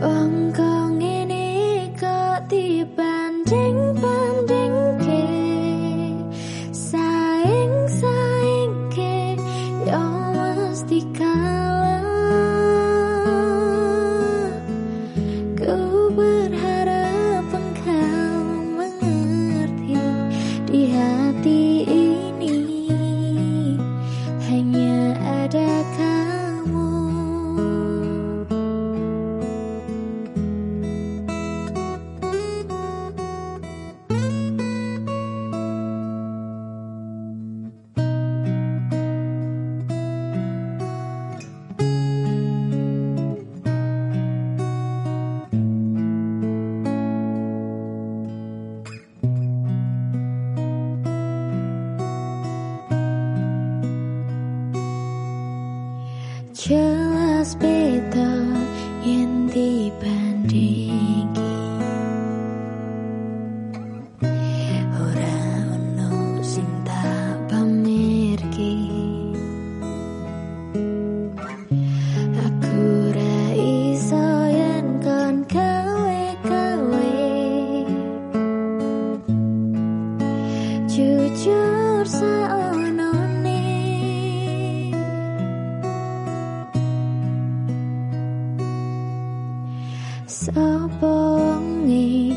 放歌 Jelas beda yang dibandingi Ora ono sing tak pamerki Aku ra iso yen kon gawe-gawe. Jujur saonone 我帮你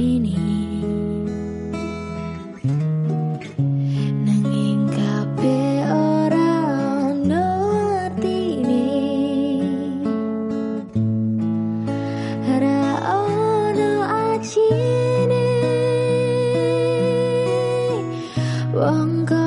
忘歌